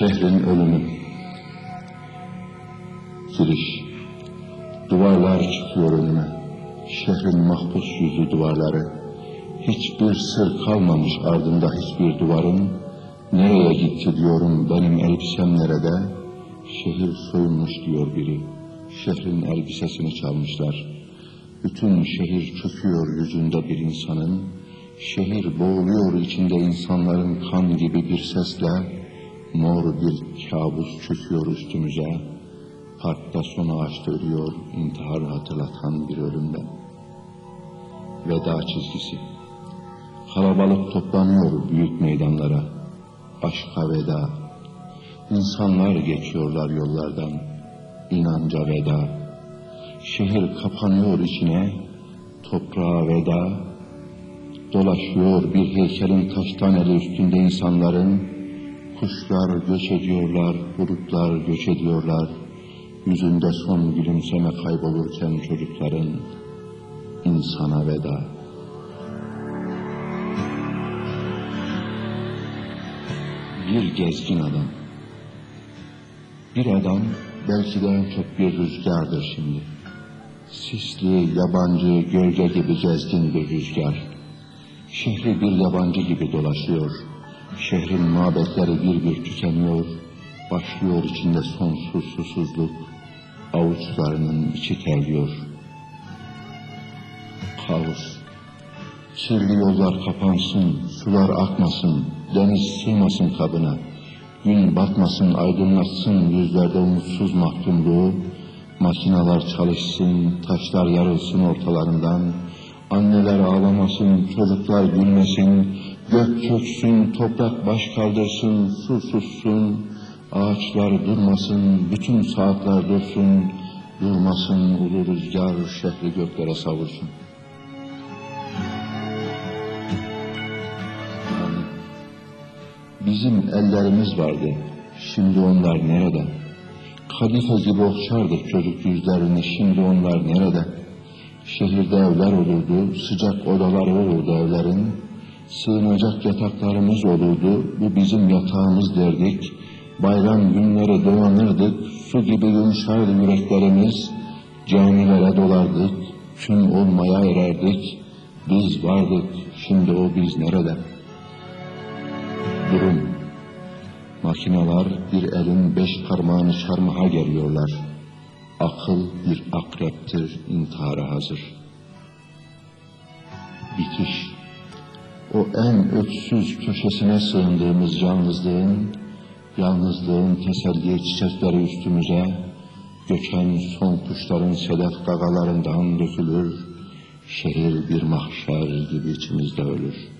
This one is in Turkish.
Şehrin ölümü. Giriş. Duvarlar çıkıyor önüme. Şehrin mahpus yüzü duvarları. Hiçbir sır kalmamış ardında hiçbir duvarın. Nereye gitti diyorum benim elbisem nerede? Şehir soyulmuş diyor biri. Şehrin elbisesini çalmışlar. Bütün şehir çöküyor yüzünde bir insanın. Şehir boğuluyor içinde insanların kan gibi bir sesle. Mor bir kabus çöküyor üstümüze. Parkta sonu ağaçta ölüyor intihar hatırlatan bir ölümden. Veda çizgisi. Kalabalık toplanıyor büyük meydanlara. Aşka veda. İnsanlar geçiyorlar yollardan. İnanca veda. Şehir kapanıyor içine. Toprağa veda. Dolaşıyor bir heykelin taştan eli üstünde insanların. Kuşlar göç ediyorlar, bulutlar göç ediyorlar. Yüzünde son gülümseme kaybolurken çocukların insana veda. Bir gezgin adam. Bir adam belki de en çok bir rüzgardır şimdi. Sisli, yabancı, gölge gibi gezgin bir rüzgar. Şehri bir yabancı gibi dolaşıyor. Şehrin mabetleri bir bir tükeniyor. Başlıyor içinde sonsuz susuzluk. Avuçlarının içi terliyor. Kaos. Kirli yollar kapansın, sular akmasın, deniz sığmasın kabına. Gün batmasın, aydınlatsın yüzlerde umutsuz mahkumluğu. Makinalar çalışsın, taşlar yarılsın ortalarından. Anneler ağlamasın, çocuklar gülmesin, gök çöksün, toprak baş kaldırsın, su sussun, ağaçlar durmasın, bütün saatler dursun, durmasın ulu rüzgar şehri göklere savursun. Bizim ellerimiz vardı, şimdi onlar nerede? Kadife gibi okşardık çocuk yüzlerini, şimdi onlar nerede? Şehirde evler olurdu, sıcak odaları olurdu evlerin. Sığınacak yataklarımız olurdu, bu bizim yatağımız derdik. Bayram günleri dolanırdık, su gibi yumuşardı yüreklerimiz. Camilere dolardık, kün olmaya ererdik. Biz vardık, şimdi o biz nerede? Durum. Makineler bir elin beş parmağını çarmıha geliyorlar. Akıl bir akreptir intihara hazır. Bitiş. O en ötsüz köşesine sığındığımız yalnızlığın, yalnızlığın teselli çiçekleri üstümüze, göçen son kuşların sedef gagalarından dökülür, şehir bir mahşer gibi içimizde ölür.''